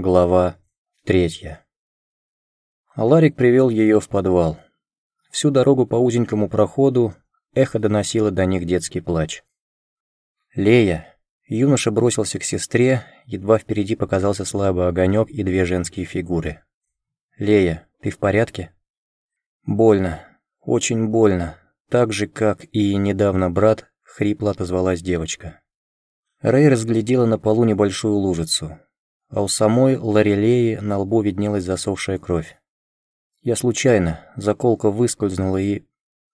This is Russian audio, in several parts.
Глава третья. Ларик привел ее в подвал. Всю дорогу по узенькому проходу эхо доносило до них детский плач. «Лея!» Юноша бросился к сестре, едва впереди показался слабый огонек и две женские фигуры. «Лея, ты в порядке?» «Больно, очень больно, так же, как и недавно брат», — хрипло отозвалась девочка. Рэй разглядела на полу небольшую лужицу а у самой Лорелеи на лбу виднелась засохшая кровь. Я случайно, заколка выскользнула и...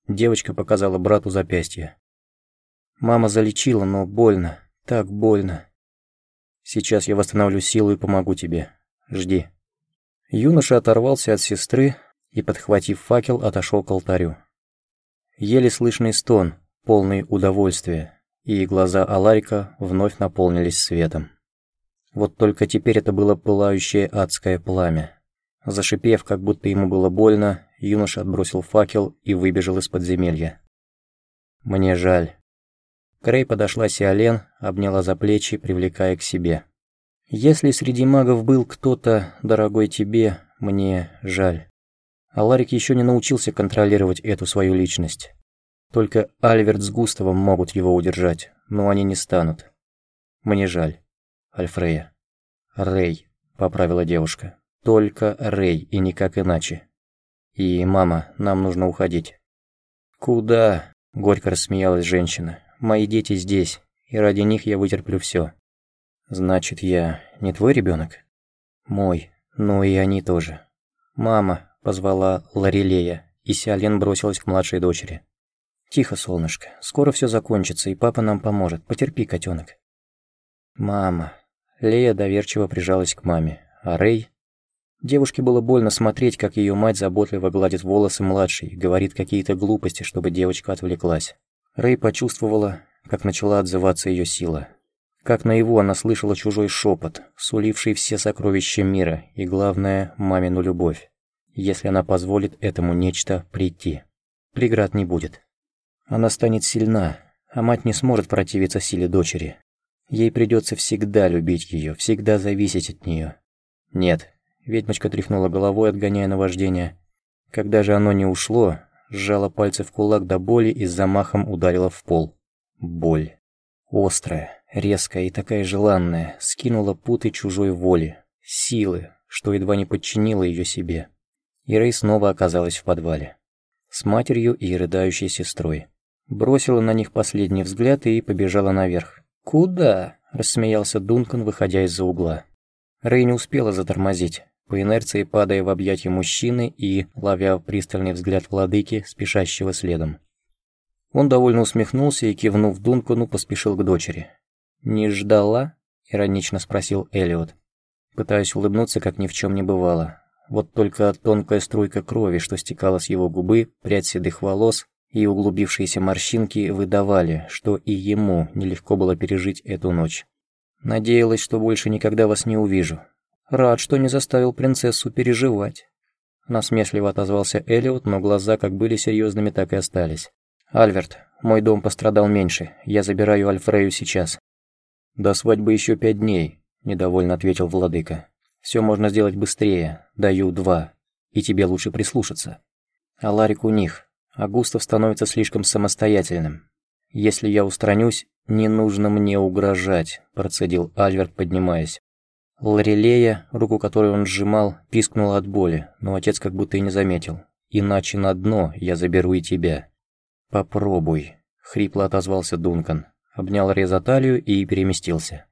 Девочка показала брату запястье. Мама залечила, но больно, так больно. Сейчас я восстановлю силу и помогу тебе. Жди. Юноша оторвался от сестры и, подхватив факел, отошел к алтарю. Еле слышный стон, полный удовольствия, и глаза Аларика вновь наполнились светом. Вот только теперь это было пылающее адское пламя. Зашипев, как будто ему было больно, юноша отбросил факел и выбежал из подземелья. «Мне жаль». Крей подошла Сиолен, обняла за плечи, привлекая к себе. «Если среди магов был кто-то, дорогой тебе, мне жаль». А Ларик еще не научился контролировать эту свою личность. Только Альверт с Густавом могут его удержать, но они не станут. Мне жаль. Альфрея. «Рэй», — поправила девушка. «Только Рэй и никак иначе. И, мама, нам нужно уходить». «Куда?» — горько рассмеялась женщина. «Мои дети здесь, и ради них я вытерплю все. «Значит, я не твой ребенок? «Мой, но и они тоже». «Мама», — позвала Ларилея, и Сиален бросилась к младшей дочери. «Тихо, солнышко, скоро все закончится, и папа нам поможет. Потерпи, котенок. «Мама», Лея доверчиво прижалась к маме, а Рэй... Девушке было больно смотреть, как ее мать заботливо гладит волосы младшей, говорит какие-то глупости, чтобы девочка отвлеклась. Рэй почувствовала, как начала отзываться ее сила. Как наяву она слышала чужой шепот, суливший все сокровища мира и, главное, мамину любовь. Если она позволит этому нечто прийти. Преград не будет. Она станет сильна, а мать не сможет противиться силе дочери. Ей придется всегда любить ее, всегда зависеть от нее. Нет, ведьмочка тряхнула головой, отгоняя наваждение. Когда же оно не ушло, сжала пальцы в кулак до боли и с замахом ударила в пол. Боль. Острая, резкая и такая желанная, скинула путы чужой воли, силы, что едва не подчинила ее себе. И снова оказалась в подвале. С матерью и рыдающей сестрой. Бросила на них последний взгляд и побежала наверх. «Куда?» – рассмеялся Дункан, выходя из-за угла. Рэй не успела затормозить, по инерции падая в объятия мужчины и ловя пристальный взгляд владыки, спешащего следом. Он довольно усмехнулся и, кивнув Дункану, поспешил к дочери. «Не ждала?» – иронично спросил Элиот. Пытаясь улыбнуться, как ни в чем не бывало. Вот только тонкая струйка крови, что стекала с его губы, прядь седых волос, и углубившиеся морщинки выдавали, что и ему нелегко было пережить эту ночь. Надеялась, что больше никогда вас не увижу. Рад, что не заставил принцессу переживать. Насмешливо отозвался Элиот, но глаза как были серьезными, так и остались. «Альверт, мой дом пострадал меньше. Я забираю Альфрею сейчас». «До свадьбы еще пять дней», – недовольно ответил владыка. «Все можно сделать быстрее. Даю два. И тебе лучше прислушаться. А Ларик у них а Густав становится слишком самостоятельным. «Если я устранюсь, не нужно мне угрожать», – процедил Альверт, поднимаясь. Лорелея, руку которой он сжимал, пискнула от боли, но отец как будто и не заметил. «Иначе на дно я заберу и тебя». «Попробуй», – хрипло отозвался Дункан. Обнял Реза талию и переместился.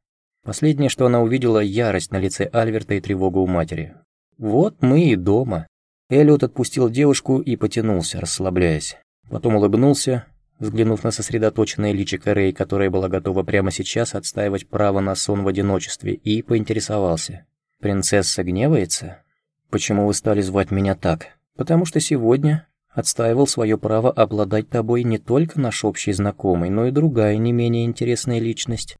Последнее, что она увидела, ярость на лице Альверта и тревогу у матери. «Вот мы и дома», Эллиот отпустил девушку и потянулся, расслабляясь. Потом улыбнулся, взглянув на сосредоточенное личико Рэй, которая была готова прямо сейчас отстаивать право на сон в одиночестве, и поинтересовался. «Принцесса гневается? Почему вы стали звать меня так? Потому что сегодня отстаивал свое право обладать тобой не только наш общий знакомый, но и другая не менее интересная личность».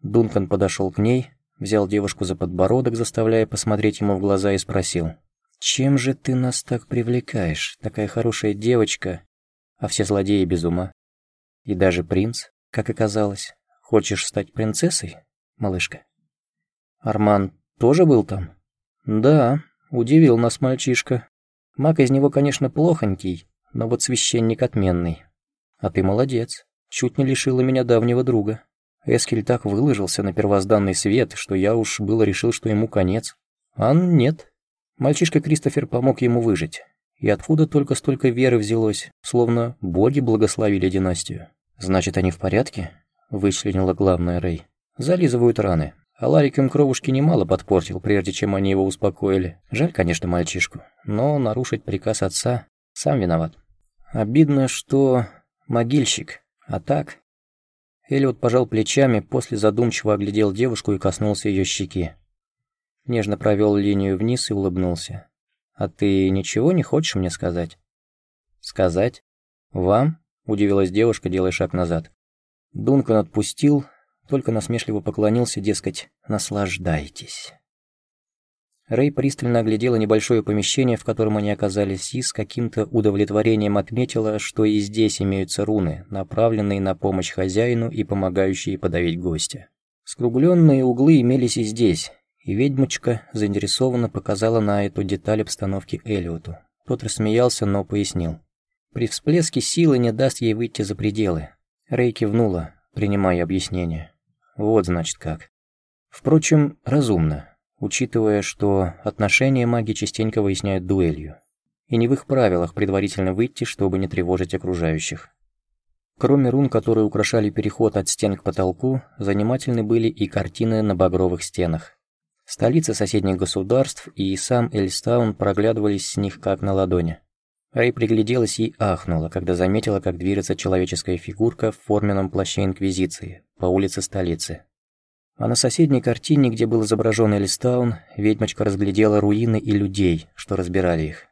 Дункан подошел к ней, взял девушку за подбородок, заставляя посмотреть ему в глаза и спросил. «Чем же ты нас так привлекаешь, такая хорошая девочка, а все злодеи без ума? И даже принц, как оказалось. Хочешь стать принцессой, малышка?» Арман тоже был там?» «Да, удивил нас мальчишка. Маг из него, конечно, плохонький, но вот священник отменный. А ты молодец, чуть не лишила меня давнего друга. Эскель так выложился на первозданный свет, что я уж было решил, что ему конец. А нет. Мальчишка Кристофер помог ему выжить. И откуда только столько веры взялось, словно боги благословили династию. «Значит, они в порядке?» – вычленила главная Рэй. «Зализывают раны. А Ларик им кровушки немало подпортил, прежде чем они его успокоили. Жаль, конечно, мальчишку, но нарушить приказ отца сам виноват. Обидно, что могильщик, а так... Эллиот пожал плечами, после задумчиво оглядел девушку и коснулся ее щеки. Нежно провел линию вниз и улыбнулся. «А ты ничего не хочешь мне сказать?» «Сказать? Вам?» – удивилась девушка, делая шаг назад. Дункан отпустил, только насмешливо поклонился, дескать, «наслаждайтесь». Рэй пристально оглядела небольшое помещение, в котором они оказались, и с каким-то удовлетворением отметила, что и здесь имеются руны, направленные на помощь хозяину и помогающие подавить гостя. Скругленные углы имелись и здесь, и ведьмочка заинтересованно показала на эту деталь обстановки Элиоту. Тот рассмеялся, но пояснил. При всплеске силы не даст ей выйти за пределы. Рэй кивнула, принимая объяснение. Вот значит как. Впрочем, разумно, учитывая, что отношения маги частенько выясняют дуэлью. И не в их правилах предварительно выйти, чтобы не тревожить окружающих. Кроме рун, которые украшали переход от стен к потолку, занимательны были и картины на багровых стенах. Столицы соседних государств и сам Эльстаун проглядывались с них как на ладони. Рэй пригляделась и ахнула, когда заметила, как движется человеческая фигурка в форменном плаще Инквизиции по улице столицы. А на соседней картине, где был изображен Элистаун, ведьмочка разглядела руины и людей, что разбирали их.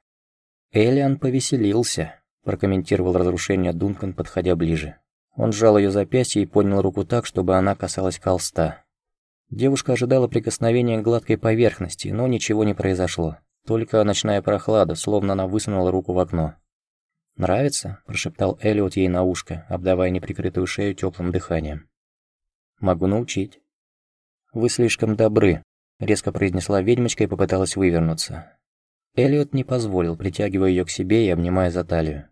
«Элиан повеселился», – прокомментировал разрушение Дункан, подходя ближе. Он сжал ее запястье и поднял руку так, чтобы она касалась холста. Девушка ожидала прикосновения к гладкой поверхности, но ничего не произошло. Только ночная прохлада, словно она высунула руку в окно. «Нравится?» – прошептал Элliot ей на ушко, обдавая неприкрытую шею теплым дыханием. «Могу научить». «Вы слишком добры», – резко произнесла ведьмочка и попыталась вывернуться. Элliot не позволил, притягивая ее к себе и обнимая за талию.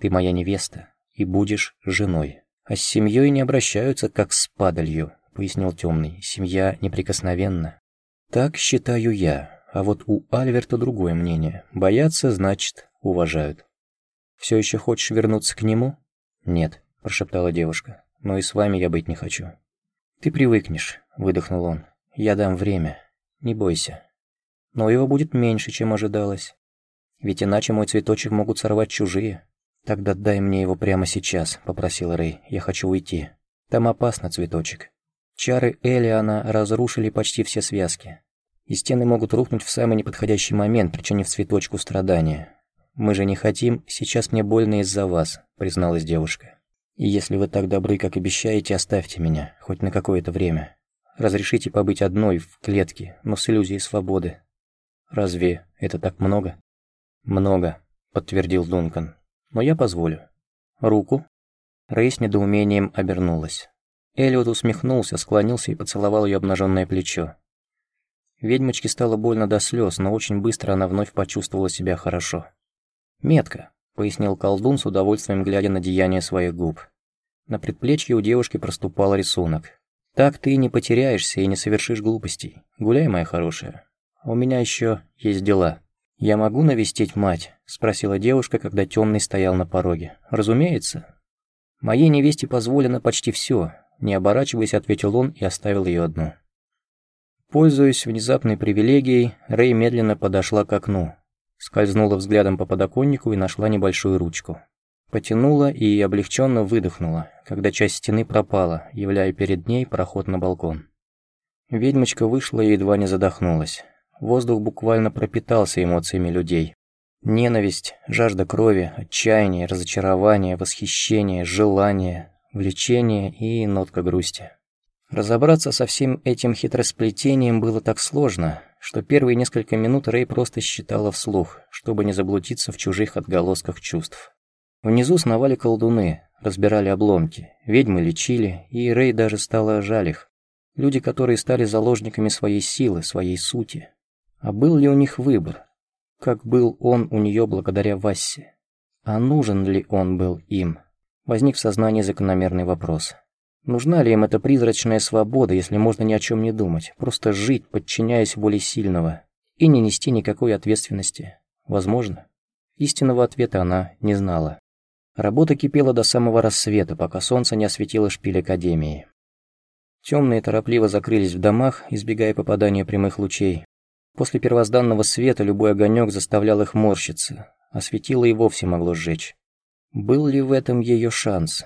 «Ты моя невеста и будешь женой. А с семьей не обращаются, как с падалью», – пояснил темный. «Семья неприкосновенна». «Так считаю я», а вот у Альверта другое мнение. Боятся, значит, уважают. «Все еще хочешь вернуться к нему?» «Нет», – прошептала девушка. «Но и с вами я быть не хочу». «Ты привыкнешь», – выдохнул он. «Я дам время. Не бойся. Но его будет меньше, чем ожидалось. Ведь иначе мой цветочек могут сорвать чужие». «Тогда дай мне его прямо сейчас», – попросил Рэй. «Я хочу уйти. Там опасно, цветочек». Чары Элиана разрушили почти все связки и стены могут рухнуть в самый неподходящий момент, причинив цветочку страдания. «Мы же не хотим, сейчас мне больно из-за вас», — призналась девушка. «И если вы так добры, как обещаете, оставьте меня, хоть на какое-то время. Разрешите побыть одной в клетке, но с иллюзией свободы. Разве это так много?» «Много», — подтвердил Дункан. «Но я позволю». «Руку?» Рэй недоумением обернулась. Эллиот усмехнулся, склонился и поцеловал ее обнаженное плечо. Ведьмочке стало больно до слез, но очень быстро она вновь почувствовала себя хорошо. «Метка», — пояснил колдун с удовольствием глядя на деяние своих губ. На предплечье у девушки проступал рисунок. «Так ты не потеряешься и не совершишь глупостей. Гуляй, моя хорошая. У меня еще есть дела». «Я могу навестить мать?» — спросила девушка, когда темный стоял на пороге. «Разумеется». «Моей невесте позволено почти все», — не оборачиваясь, ответил он и оставил ее одну. Пользуясь внезапной привилегией, Рэй медленно подошла к окну, скользнула взглядом по подоконнику и нашла небольшую ручку. Потянула и облегченно выдохнула, когда часть стены пропала, являя перед ней проход на балкон. Ведьмочка вышла и едва не задохнулась. Воздух буквально пропитался эмоциями людей. Ненависть, жажда крови, отчаяние, разочарование, восхищение, желание, влечение и нотка грусти. Разобраться со всем этим хитросплетением было так сложно, что первые несколько минут Рэй просто считала вслух, чтобы не заблудиться в чужих отголосках чувств. Внизу сновали колдуны, разбирали обломки, ведьмы лечили, и Рэй даже стала жаль их. Люди, которые стали заложниками своей силы, своей сути. А был ли у них выбор? Как был он у нее благодаря Вассе? А нужен ли он был им? Возник в сознании закономерный вопрос. Нужна ли им эта призрачная свобода, если можно ни о чем не думать, просто жить, подчиняясь воле сильного, и не нести никакой ответственности? Возможно. Истинного ответа она не знала. Работа кипела до самого рассвета, пока солнце не осветило шпиль Академии. Темные торопливо закрылись в домах, избегая попадания прямых лучей. После первозданного света любой огонек заставлял их морщиться, а светило и вовсе могло сжечь. Был ли в этом ее шанс?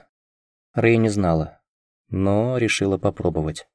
Рэй не знала, но решила попробовать.